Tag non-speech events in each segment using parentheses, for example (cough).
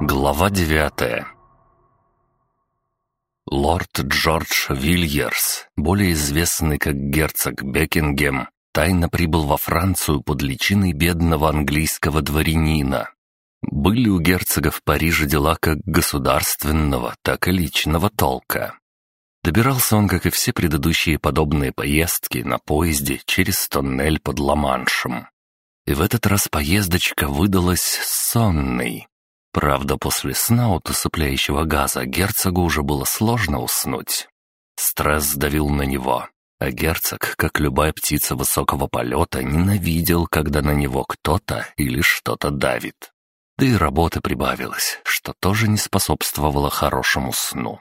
Глава девятая Лорд Джордж Вильерс, более известный как герцог Бекингем, тайно прибыл во Францию под личиной бедного английского дворянина. Были у герцога в Париже дела как государственного, так и личного толка. Добирался он, как и все предыдущие подобные поездки, на поезде через тоннель под Ла-Маншем. И в этот раз поездочка выдалась сонной. Правда, после сна от усыпляющего газа герцогу уже было сложно уснуть. Стресс давил на него, а герцог, как любая птица высокого полета, ненавидел, когда на него кто-то или что-то давит. Да и работы прибавилось, что тоже не способствовало хорошему сну.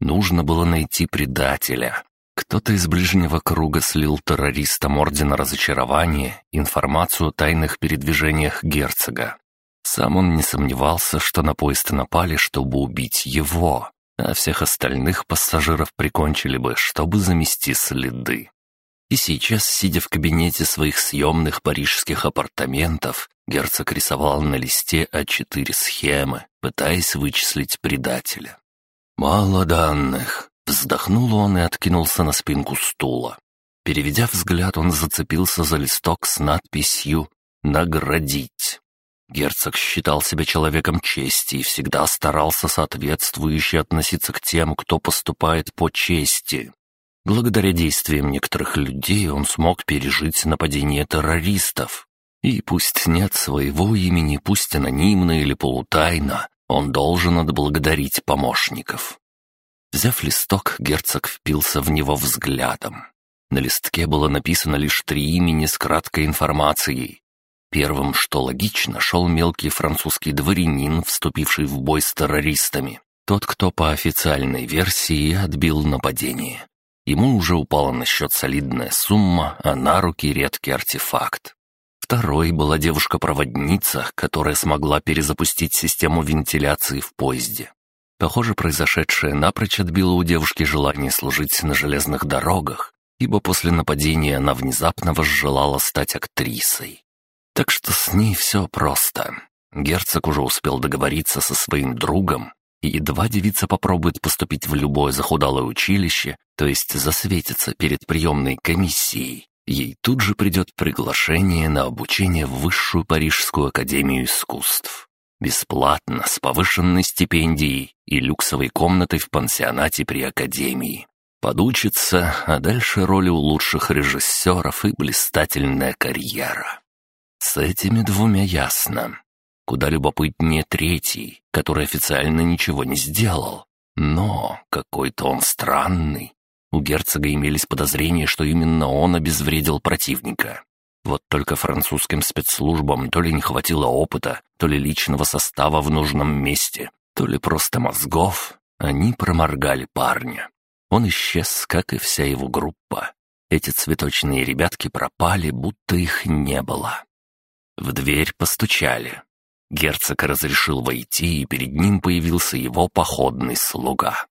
Нужно было найти предателя. Кто-то из ближнего круга слил террористам Ордена Разочарования информацию о тайных передвижениях герцога. Сам он не сомневался, что на поезд напали, чтобы убить его, а всех остальных пассажиров прикончили бы, чтобы замести следы. И сейчас, сидя в кабинете своих съемных парижских апартаментов, герцог рисовал на листе А4 схемы, пытаясь вычислить предателя. «Мало данных», — вздохнул он и откинулся на спинку стула. Переведя взгляд, он зацепился за листок с надписью «Наградить». Герцог считал себя человеком чести и всегда старался соответствующе относиться к тем, кто поступает по чести. Благодаря действиям некоторых людей он смог пережить нападение террористов. И пусть нет своего имени, пусть анонимно или полутайно, он должен отблагодарить помощников. Взяв листок, герцог впился в него взглядом. На листке было написано лишь три имени с краткой информацией. Первым, что логично, шел мелкий французский дворянин, вступивший в бой с террористами. Тот, кто по официальной версии отбил нападение. Ему уже упала на счет солидная сумма, а на руки редкий артефакт. Второй была девушка-проводница, которая смогла перезапустить систему вентиляции в поезде. Похоже, произошедшее напрочь отбило у девушки желание служить на железных дорогах, ибо после нападения она внезапно возжелала стать актрисой. Так что с ней все просто. Герцог уже успел договориться со своим другом, и едва девица попробует поступить в любое захудалое училище, то есть засветиться перед приемной комиссией, ей тут же придет приглашение на обучение в Высшую Парижскую Академию Искусств. Бесплатно, с повышенной стипендией и люксовой комнатой в пансионате при Академии. Подучится, а дальше роли у лучших режиссеров и блистательная карьера. С этими двумя ясно. Куда любопытнее третий, который официально ничего не сделал. Но какой-то он странный. У герцога имелись подозрения, что именно он обезвредил противника. Вот только французским спецслужбам то ли не хватило опыта, то ли личного состава в нужном месте, то ли просто мозгов. Они проморгали парня. Он исчез, как и вся его группа. Эти цветочные ребятки пропали, будто их не было. В дверь постучали. Герцог разрешил войти, и перед ним появился его походный слуга.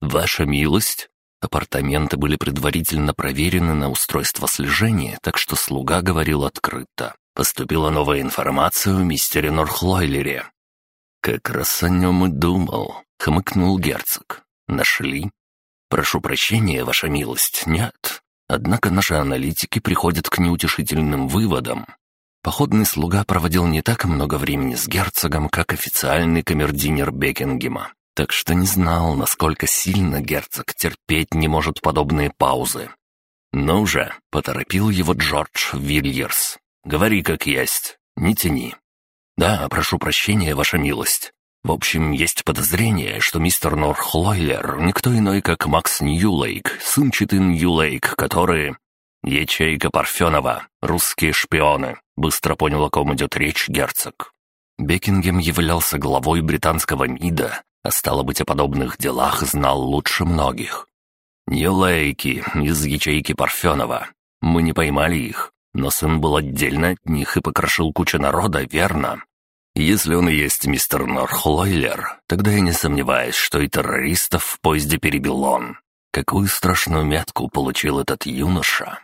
«Ваша милость?» Апартаменты были предварительно проверены на устройство слежения, так что слуга говорил открыто. Поступила новая информация о мистере Норхлойлере. «Как раз о нем и думал», — хмыкнул герцог. «Нашли?» «Прошу прощения, ваша милость, нет. Однако наши аналитики приходят к неутешительным выводам. Походный слуга проводил не так много времени с герцогом, как официальный камердинер Бекингема, так что не знал, насколько сильно герцог терпеть не может подобные паузы. «Ну же», — поторопил его Джордж Вильерс, — «говори как есть, не тяни». «Да, прошу прощения, ваша милость. В общем, есть подозрение, что мистер Норхлойлер никто иной, как Макс Ньюлейк, сын читы Ньюлейк, который...» «Ячейка Парфенова, русские шпионы», — быстро понял, о ком идет речь герцог. Бекингем являлся главой британского МИДа, а стало быть, о подобных делах знал лучше многих. «Нью-Лейки из ячейки Парфенова. Мы не поймали их, но сын был отдельно от них и покрошил кучу народа, верно? Если он и есть мистер Норхлойлер, тогда я не сомневаюсь, что и террористов в поезде перебил он. Какую страшную метку получил этот юноша!»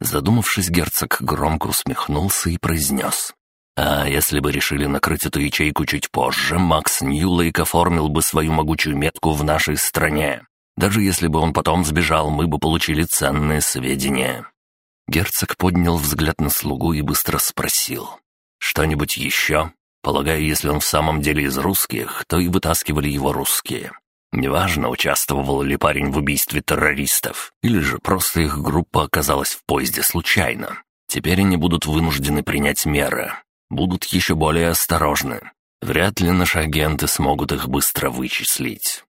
Задумавшись, герцог громко усмехнулся и произнес. А если бы решили накрыть эту ячейку чуть позже, Макс Ньюлейк оформил бы свою могучую метку в нашей стране. Даже если бы он потом сбежал, мы бы получили ценные сведения». Герцог поднял взгляд на слугу и быстро спросил. «Что-нибудь еще? Полагаю, если он в самом деле из русских, то и вытаскивали его русские. Неважно, участвовал ли парень в убийстве террористов, или же просто их группа оказалась в поезде случайно. Теперь они будут вынуждены принять меры. Будут еще более осторожны. Вряд ли наши агенты смогут их быстро вычислить.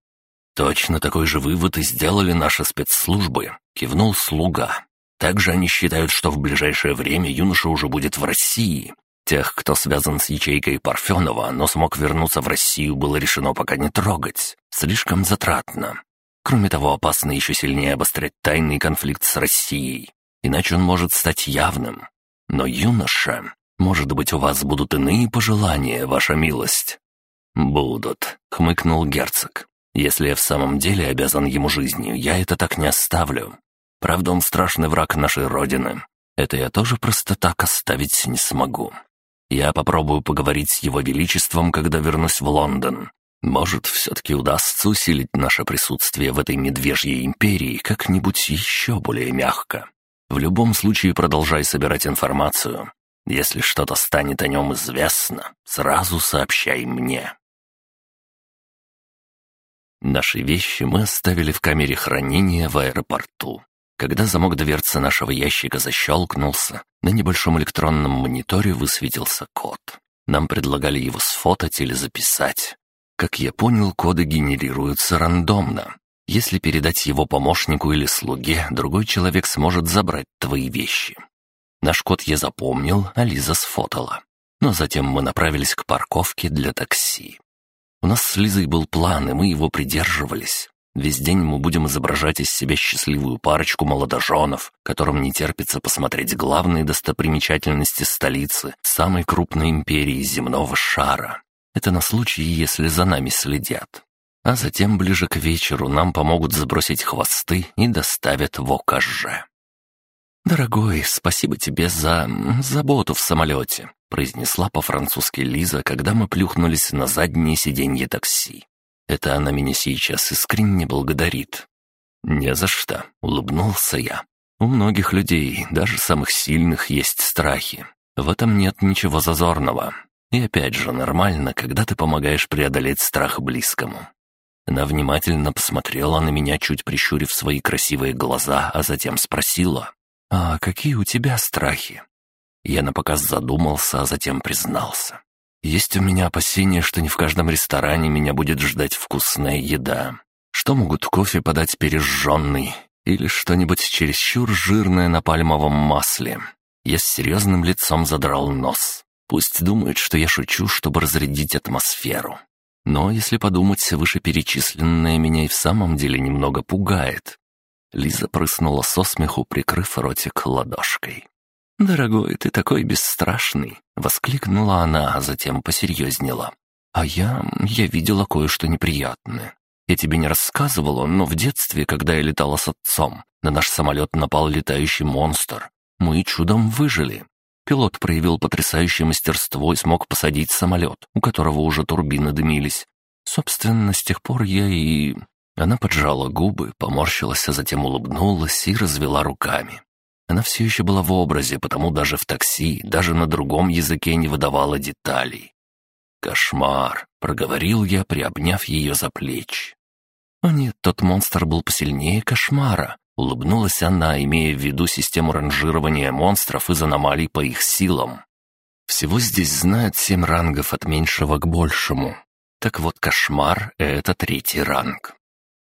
«Точно такой же вывод и сделали наши спецслужбы», — кивнул слуга. «Также они считают, что в ближайшее время юноша уже будет в России. Тех, кто связан с ячейкой Парфенова, но смог вернуться в Россию, было решено пока не трогать. Слишком затратно. Кроме того, опасно еще сильнее обострять тайный конфликт с Россией. Иначе он может стать явным. Но юноша... Может быть, у вас будут иные пожелания, ваша милость?» «Будут», — хмыкнул герцог. «Если я в самом деле обязан ему жизнью, я это так не оставлю. Правда, он страшный враг нашей Родины. Это я тоже просто так оставить не смогу. Я попробую поговорить с его величеством, когда вернусь в Лондон. Может, все-таки удастся усилить наше присутствие в этой медвежьей империи как-нибудь еще более мягко. В любом случае продолжай собирать информацию. Если что-то станет о нем известно, сразу сообщай мне. Наши вещи мы оставили в камере хранения в аэропорту. Когда замок дверцы нашего ящика защелкнулся, на небольшом электронном мониторе высветился код. Нам предлагали его сфотать или записать. Как я понял, коды генерируются рандомно. Если передать его помощнику или слуге, другой человек сможет забрать твои вещи. Наш код я запомнил, а Лиза сфотала. Но затем мы направились к парковке для такси. У нас с Лизой был план, и мы его придерживались. Весь день мы будем изображать из себя счастливую парочку молодоженов, которым не терпится посмотреть главные достопримечательности столицы, самой крупной империи земного шара. Это на случай, если за нами следят. А затем ближе к вечеру нам помогут сбросить хвосты и доставят в ОКЖ. «Дорогой, спасибо тебе за... заботу в самолете», произнесла по-французски Лиза, когда мы плюхнулись на заднее сиденье такси. Это она меня сейчас искренне благодарит. «Не за что», — улыбнулся я. «У многих людей, даже самых сильных, есть страхи. В этом нет ничего зазорного. И опять же, нормально, когда ты помогаешь преодолеть страх близкому». Она внимательно посмотрела на меня, чуть прищурив свои красивые глаза, а затем спросила, «А какие у тебя страхи?» Я напоказ задумался, а затем признался. Есть у меня опасения, что не в каждом ресторане меня будет ждать вкусная еда. Что могут кофе подать пережженный? Или что-нибудь чересчур жирное на пальмовом масле? Я с серьезным лицом задрал нос. Пусть думают, что я шучу, чтобы разрядить атмосферу. Но, если подумать, вышеперечисленное меня и в самом деле немного пугает. Лиза прыснула со смеху, прикрыв ротик ладошкой. «Дорогой, ты такой бесстрашный!» — воскликнула она, а затем посерьезнела. «А я... я видела кое-что неприятное. Я тебе не рассказывала, но в детстве, когда я летала с отцом, на наш самолет напал летающий монстр. Мы чудом выжили. Пилот проявил потрясающее мастерство и смог посадить самолет, у которого уже турбины дымились. Собственно, с тех пор я и...» Она поджала губы, поморщилась, а затем улыбнулась и развела руками. Она все еще была в образе, потому даже в такси, даже на другом языке не выдавала деталей. «Кошмар!» — проговорил я, приобняв ее за плечи. «О нет, тот монстр был посильнее кошмара», — улыбнулась она, имея в виду систему ранжирования монстров из аномалий по их силам. «Всего здесь знают семь рангов от меньшего к большему. Так вот, кошмар — это третий ранг.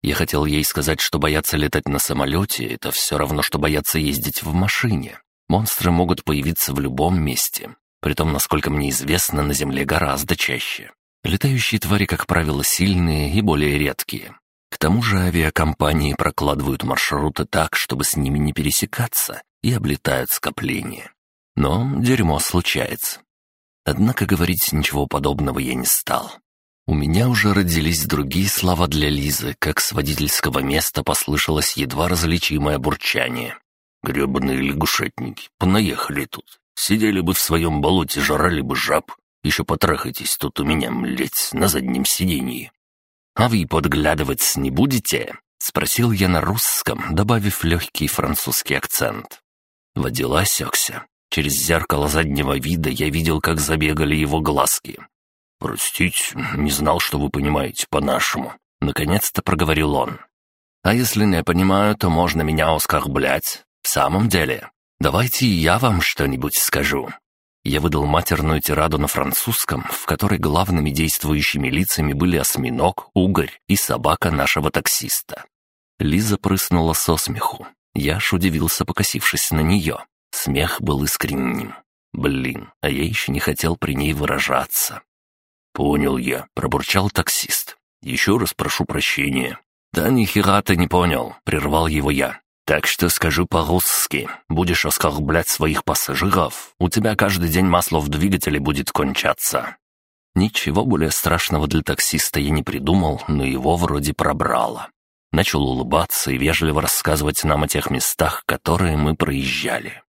Я хотел ей сказать, что бояться летать на самолете — это все равно, что бояться ездить в машине. Монстры могут появиться в любом месте. Притом, насколько мне известно, на Земле гораздо чаще. Летающие твари, как правило, сильные и более редкие. К тому же авиакомпании прокладывают маршруты так, чтобы с ними не пересекаться, и облетают скопления. Но дерьмо случается. Однако говорить ничего подобного я не стал. У меня уже родились другие слова для Лизы, как с водительского места послышалось едва различимое бурчание. «Гребаные лягушатники, понаехали тут. Сидели бы в своем болоте, жрали бы жаб. Еще потрахайтесь тут у меня, млеть, на заднем сиденье. «А вы подглядывать не будете?» — спросил я на русском, добавив легкий французский акцент. Водила осекся. Через зеркало заднего вида я видел, как забегали его глазки. «Простите, не знал, что вы понимаете по-нашему», — наконец-то проговорил он. «А если не понимаю, то можно меня оскорблять. В самом деле, давайте я вам что-нибудь скажу. Я выдал матерную тираду на французском, в которой главными действующими лицами были осьминог, угорь и собака нашего таксиста. Лиза прыснула со смеху. Я аж удивился, покосившись на нее. Смех был искренним. Блин, а я еще не хотел при ней выражаться. «Понял я», — пробурчал таксист. «Еще раз прошу прощения». «Да ни ты не понял», — прервал его я. Так что скажу по-русски. Будешь оскорблять своих пассажиров, у тебя каждый день масло в двигателе будет кончаться». Ничего более страшного для таксиста я не придумал, но его вроде пробрало. Начал улыбаться и вежливо рассказывать нам о тех местах, которые мы проезжали.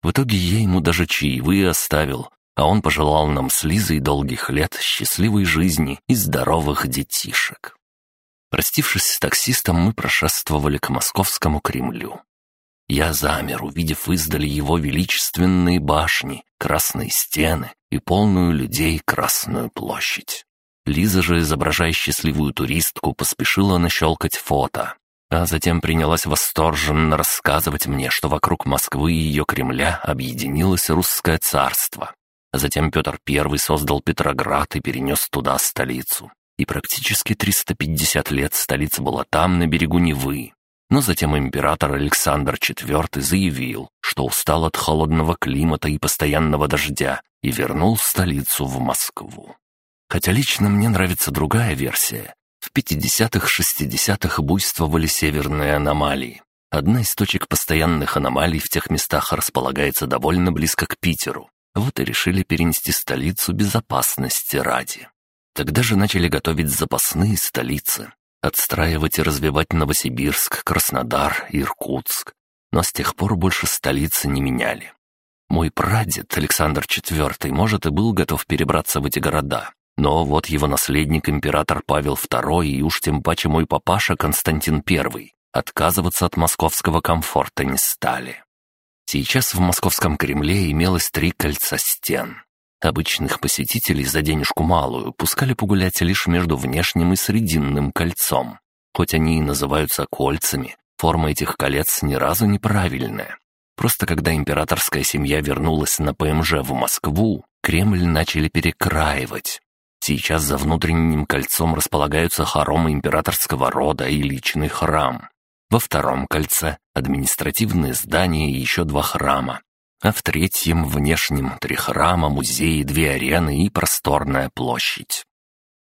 В итоге я ему даже чаевые оставил, а он пожелал нам с Лизой долгих лет, счастливой жизни и здоровых детишек. Простившись с таксистом, мы прошествовали к московскому Кремлю. Я замер, увидев издали его величественные башни, красные стены и полную людей Красную площадь. Лиза же, изображая счастливую туристку, поспешила нащелкать фото, а затем принялась восторженно рассказывать мне, что вокруг Москвы и ее Кремля объединилось русское царство. А затем Петр I создал Петроград и перенес туда столицу и практически 350 лет столица была там, на берегу Невы. Но затем император Александр IV заявил, что устал от холодного климата и постоянного дождя и вернул столицу в Москву. Хотя лично мне нравится другая версия. В 50-х-60-х буйствовали северные аномалии. Одна из точек постоянных аномалий в тех местах располагается довольно близко к Питеру. Вот и решили перенести столицу безопасности ради. Тогда же начали готовить запасные столицы, отстраивать и развивать Новосибирск, Краснодар, Иркутск. Но с тех пор больше столицы не меняли. Мой прадед Александр IV, может, и был готов перебраться в эти города, но вот его наследник император Павел II и уж тем паче мой папаша Константин I отказываться от московского комфорта не стали. Сейчас в московском Кремле имелось три кольца стен. Обычных посетителей за денежку малую пускали погулять лишь между внешним и срединным кольцом. Хоть они и называются кольцами, форма этих колец ни разу неправильная. Просто когда императорская семья вернулась на ПМЖ в Москву, Кремль начали перекраивать. Сейчас за внутренним кольцом располагаются хоромы императорского рода и личный храм. Во втором кольце – административные здания и еще два храма, а в третьем внешнем три храма, музеи, две арены и просторная площадь.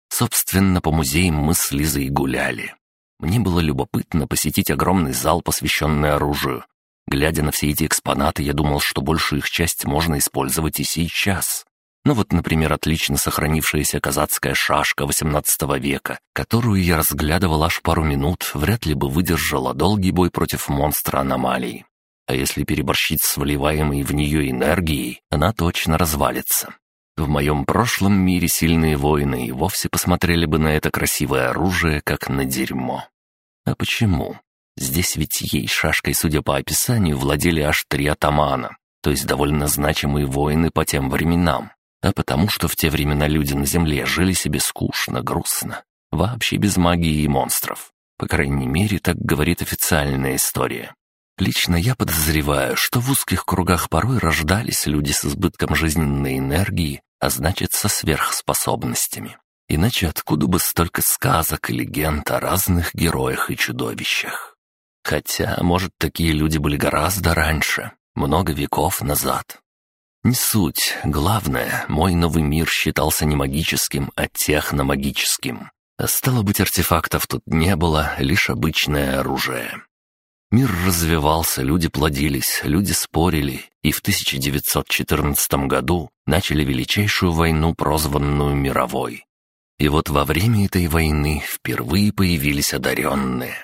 Собственно, по музеям мы с Лизой гуляли. Мне было любопытно посетить огромный зал, посвященный оружию. Глядя на все эти экспонаты, я думал, что большую их часть можно использовать и сейчас. Ну вот, например, отлично сохранившаяся казацкая шашка XVIII века, которую я разглядывал аж пару минут, вряд ли бы выдержала долгий бой против монстра аномалий. А если переборщить с вливаемой в нее энергией, она точно развалится. В моем прошлом мире сильные воины и вовсе посмотрели бы на это красивое оружие, как на дерьмо. А почему? Здесь ведь ей шашкой, судя по описанию, владели аж три атамана, то есть довольно значимые воины по тем временам. А потому что в те времена люди на земле жили себе скучно, грустно, вообще без магии и монстров. По крайней мере, так говорит официальная история. Лично я подозреваю, что в узких кругах порой рождались люди с избытком жизненной энергии, а значит, со сверхспособностями. Иначе откуда бы столько сказок и легенд о разных героях и чудовищах? Хотя, может, такие люди были гораздо раньше, много веков назад. Не суть. Главное, мой новый мир считался не магическим, а техномагическим. Стало быть, артефактов тут не было, лишь обычное оружие. Мир развивался, люди плодились, люди спорили, и в 1914 году начали величайшую войну, прозванную мировой. И вот во время этой войны впервые появились одаренные.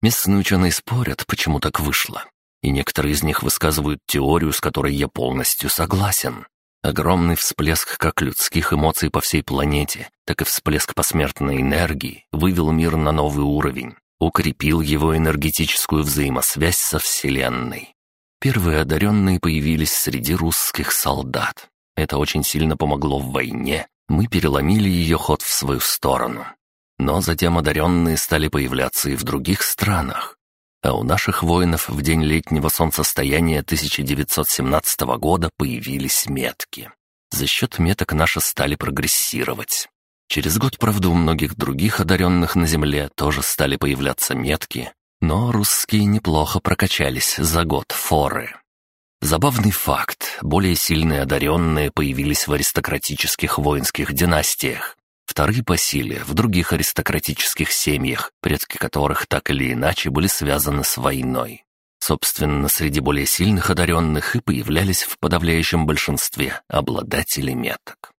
Местные ученые спорят, почему так вышло. И некоторые из них высказывают теорию, с которой я полностью согласен. Огромный всплеск как людских эмоций по всей планете, так и всплеск посмертной энергии вывел мир на новый уровень, укрепил его энергетическую взаимосвязь со Вселенной. Первые одаренные появились среди русских солдат. Это очень сильно помогло в войне, мы переломили ее ход в свою сторону. Но затем одаренные стали появляться и в других странах. А у наших воинов в день летнего солнцестояния 1917 года появились метки. За счет меток наши стали прогрессировать. Через год, правда, у многих других одаренных на Земле тоже стали появляться метки, но русские неплохо прокачались за год форы. Забавный факт, более сильные одаренные появились в аристократических воинских династиях, вторые по силе в других аристократических семьях, предки которых так или иначе были связаны с войной. Собственно, среди более сильных одаренных и появлялись в подавляющем большинстве обладатели меток.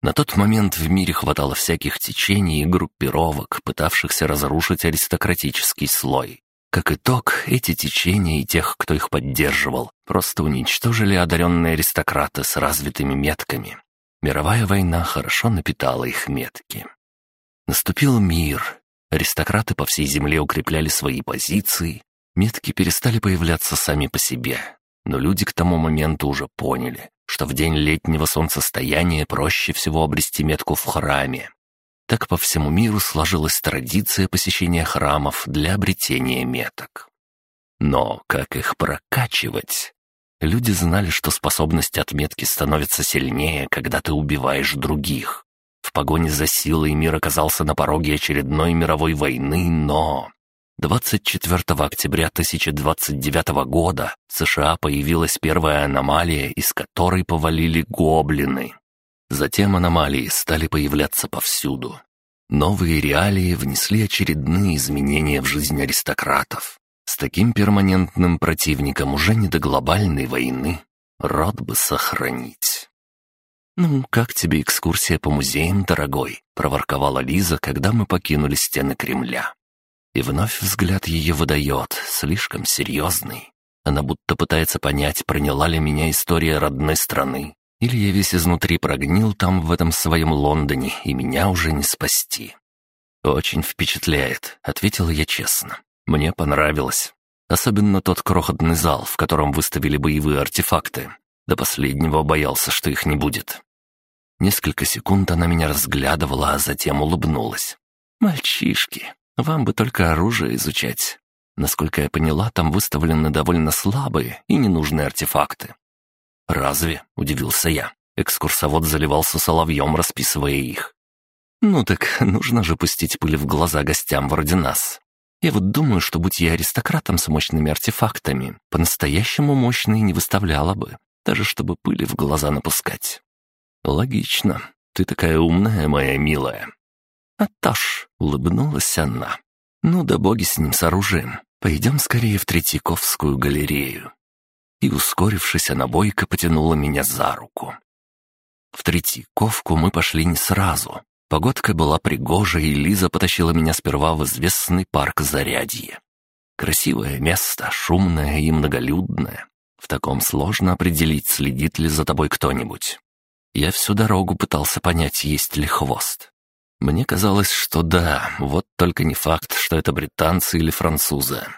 На тот момент в мире хватало всяких течений и группировок, пытавшихся разрушить аристократический слой. Как итог, эти течения и тех, кто их поддерживал, просто уничтожили одаренные аристократы с развитыми метками. Мировая война хорошо напитала их метки. Наступил мир. Аристократы по всей земле укрепляли свои позиции. Метки перестали появляться сами по себе. Но люди к тому моменту уже поняли, что в день летнего солнцестояния проще всего обрести метку в храме, так по всему миру сложилась традиция посещения храмов для обретения меток. Но как их прокачивать? Люди знали, что способность отметки становится сильнее, когда ты убиваешь других. В погоне за силой мир оказался на пороге очередной мировой войны, но... 24 октября 1029 года в США появилась первая аномалия, из которой повалили гоблины. Затем аномалии стали появляться повсюду. Новые реалии внесли очередные изменения в жизнь аристократов. С таким перманентным противником уже не до глобальной войны. Род бы сохранить. «Ну, как тебе экскурсия по музеям, дорогой?» — проворковала Лиза, когда мы покинули стены Кремля. И вновь взгляд ее выдает, слишком серьезный. Она будто пытается понять, проняла ли меня история родной страны, или я весь изнутри прогнил там, в этом своем Лондоне, и меня уже не спасти. «Очень впечатляет», — ответила я честно. «Мне понравилось. Особенно тот крохотный зал, в котором выставили боевые артефакты. До последнего боялся, что их не будет». Несколько секунд она меня разглядывала, а затем улыбнулась. «Мальчишки, вам бы только оружие изучать. Насколько я поняла, там выставлены довольно слабые и ненужные артефакты. «Разве?» — удивился я. Экскурсовод заливался соловьем, расписывая их. «Ну так (laughs) нужно же пустить пыль в глаза гостям вроде нас. Я вот думаю, что будь я аристократом с мощными артефактами, по-настоящему мощные не выставляла бы, даже чтобы пыли в глаза напускать». «Логично. Ты такая умная, моя милая». «А то ж», — улыбнулась она. «Ну да боги с ним с оружием. Пойдем скорее в Третьяковскую галерею и, ускорившись, она бойко потянула меня за руку. В Третьяковку мы пошли не сразу. Погодка была пригожа, и Лиза потащила меня сперва в известный парк Зарядье. Красивое место, шумное и многолюдное. В таком сложно определить, следит ли за тобой кто-нибудь. Я всю дорогу пытался понять, есть ли хвост. Мне казалось, что да, вот только не факт, что это британцы или французы.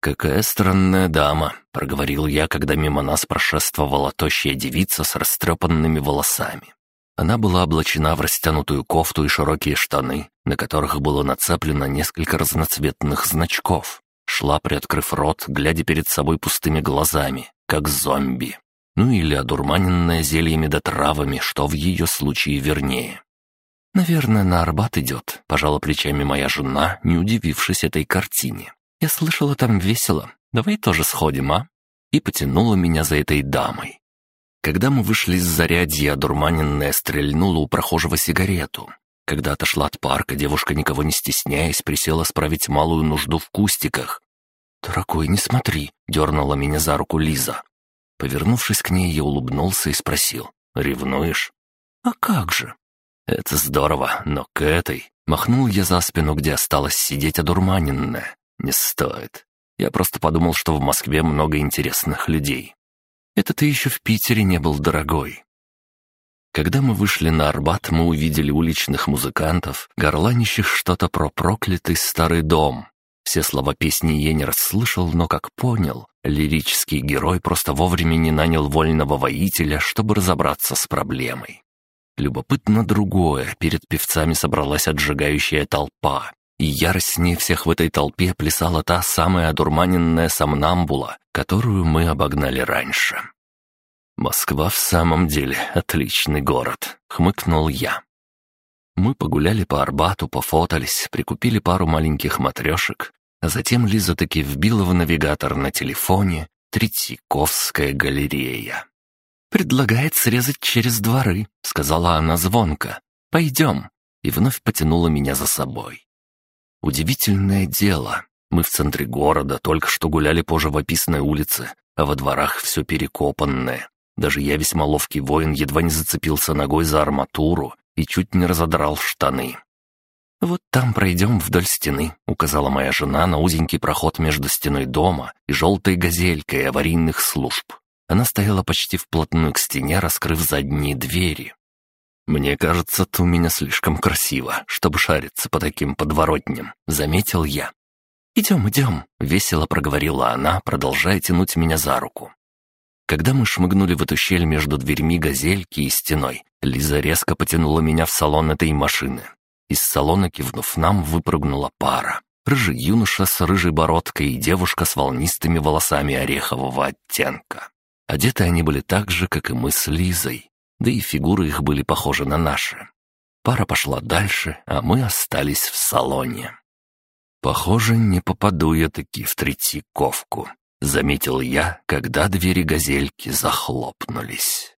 «Какая странная дама», — проговорил я, когда мимо нас прошествовала тощая девица с растрепанными волосами. Она была облачена в растянутую кофту и широкие штаны, на которых было нацеплено несколько разноцветных значков. Шла, приоткрыв рот, глядя перед собой пустыми глазами, как зомби. Ну или одурманенная зельями да травами, что в ее случае вернее. «Наверное, на Арбат идет», — пожала плечами моя жена, не удивившись этой картине. «Я слышала, там весело. Давай тоже сходим, а?» И потянула меня за этой дамой. Когда мы вышли из зарядья, одурманенная стрельнула у прохожего сигарету. Когда отошла от парка, девушка, никого не стесняясь, присела справить малую нужду в кустиках. «Дорогой, не смотри», — дернула меня за руку Лиза. Повернувшись к ней, я улыбнулся и спросил. «Ревнуешь?» «А как же?» «Это здорово, но к этой...» Махнул я за спину, где осталась сидеть одурманенная. «Не стоит. Я просто подумал, что в Москве много интересных людей. Это ты еще в Питере не был, дорогой. Когда мы вышли на Арбат, мы увидели уличных музыкантов, горланищих что-то про проклятый старый дом. Все слова песни я не расслышал, но, как понял, лирический герой просто вовремя не нанял вольного воителя, чтобы разобраться с проблемой. Любопытно другое, перед певцами собралась отжигающая толпа, и яростнее всех в этой толпе плясала та самая одурманенная сомнамбула, которую мы обогнали раньше. «Москва в самом деле отличный город», — хмыкнул я. Мы погуляли по Арбату, пофотались, прикупили пару маленьких матрешек, а затем Лиза таки вбила в навигатор на телефоне «Третьяковская галерея». «Предлагает срезать через дворы», — сказала она звонко. «Пойдем», и вновь потянула меня за собой. Удивительное дело. Мы в центре города только что гуляли по живописной улице, а во дворах все перекопанное. Даже я, весьма ловкий воин, едва не зацепился ногой за арматуру и чуть не разодрал штаны. «Вот там пройдем вдоль стены», — указала моя жена на узенький проход между стеной дома и желтой газелькой аварийных служб. Она стояла почти вплотную к стене, раскрыв задние двери. «Мне кажется, ты у меня слишком красиво, чтобы шариться по таким подворотням», — заметил я. «Идем, идем», — весело проговорила она, продолжая тянуть меня за руку. Когда мы шмыгнули в эту щель между дверьми газельки и стеной, Лиза резко потянула меня в салон этой машины. Из салона, кивнув нам, выпрыгнула пара. Рыжий юноша с рыжей бородкой и девушка с волнистыми волосами орехового оттенка. Одеты они были так же, как и мы с Лизой, да и фигуры их были похожи на наши. Пара пошла дальше, а мы остались в салоне. Похоже, не попаду я таки в Третьяковку. — заметил я, когда двери газельки захлопнулись.